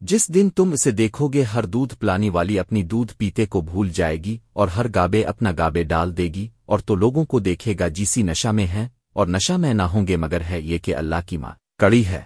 جس دن تم اسے دیکھو گے، ہر دودھ پلانی والی اپنی دودھ پیتے کو بھول جائے گی اور ہر گابے اپنا گابے ڈال دے گی اور تو لوگوں کو دیکھے گا جیسی نشا میں ہے اور نشا میں نہ ہوں گے مگر ہے یہ کہ اللہ کی ماں کڑی ہے۔